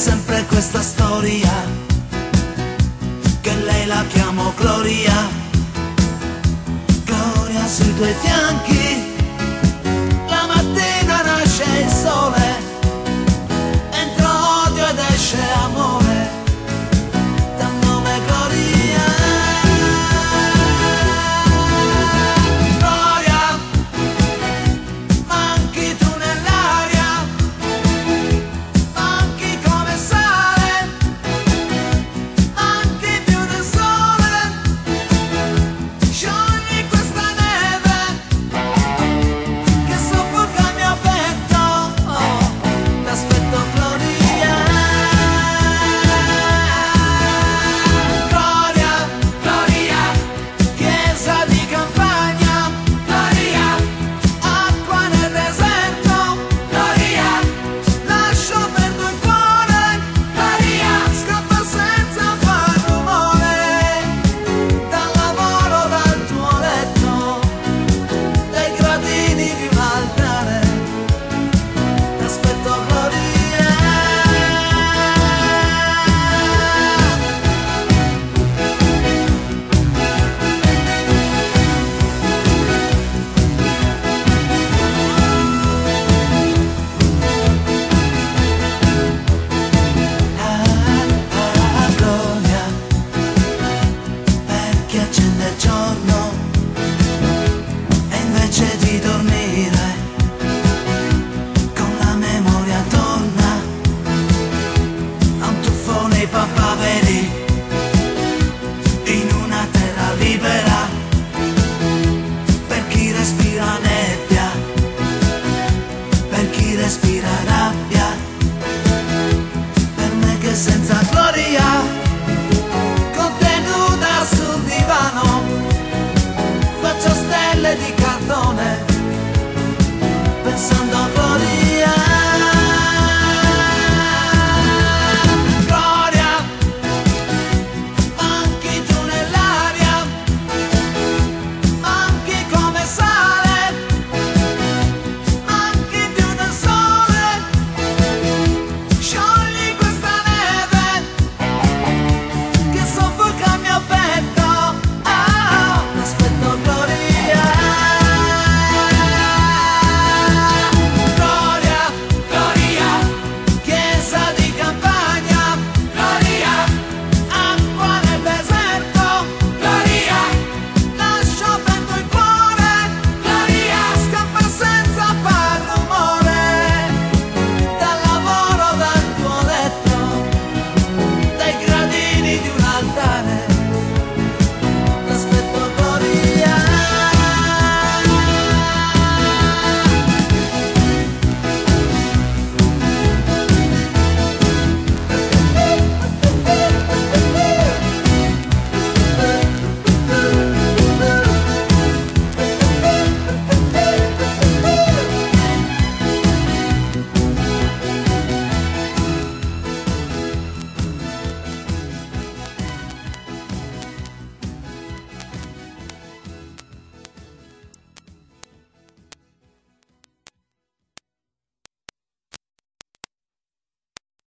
sempre questa storia, che lei la chiamo Gloria, Gloria sui tuoi fianchi. just be